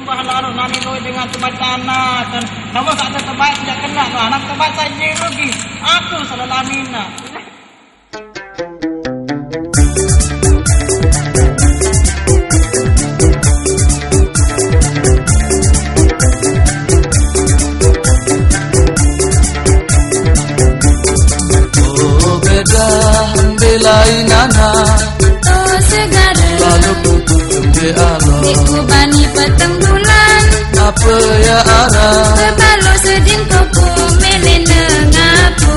sembah lalu nani loy dengan tempat tanah dan kamu tak ada terbaik tidak kena lah anak terbaik saja rugi aku salah lamina Oh belai nana Oh segara Lalu putus jumbe Allah Dikubani petang bulan. Apa ya arah Kebalo sedin ngaku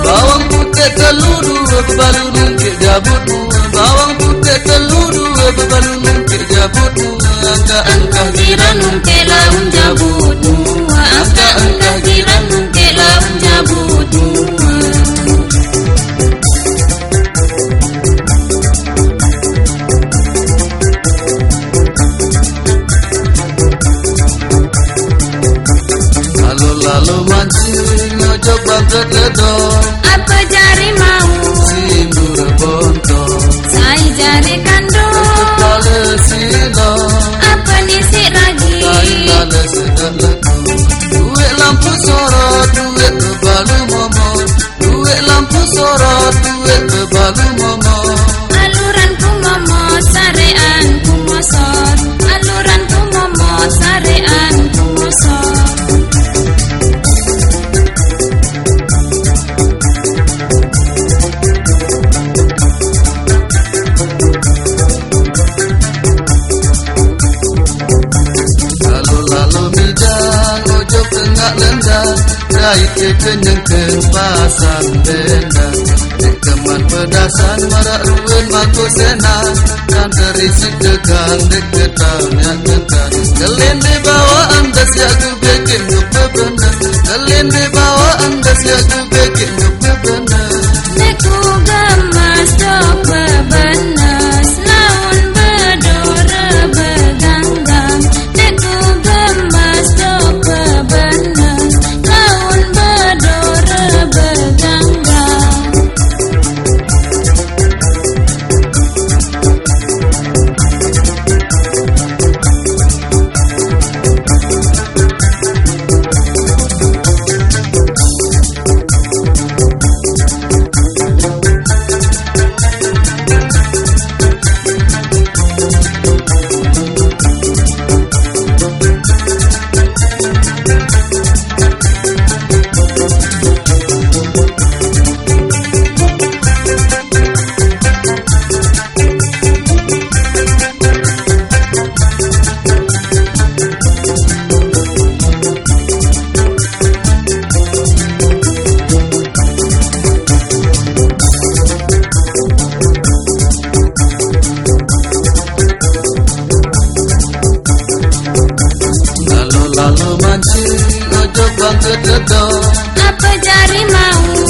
Bawang putih jabutmu Bawang putih jabutmu Angka-angka Kira nungke Tengah lendang Rai ke kenyang kempasan bendang Dikeman pedasan Marak ruin mangkuk senang Dan terisik degan Deketan yang degan Gelin di bawah anda Siaku bikin Duk bebenar Gelin di bawah anda Siaku bikin Lalu-lalu mancing Ojo bangkit ledong Apa jari mau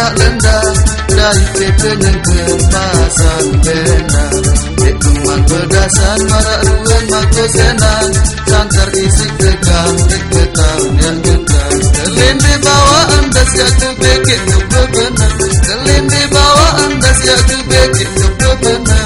tak lenda Dari pepenang kemasan benang Dek kumang pedasan marak ruan maka senang. Santar isik tegang dek petang yang genang Kelende bawaan das ya jatuh bekit nyoba benang Kelende bawaan das ya jatuh bekit nyoba benang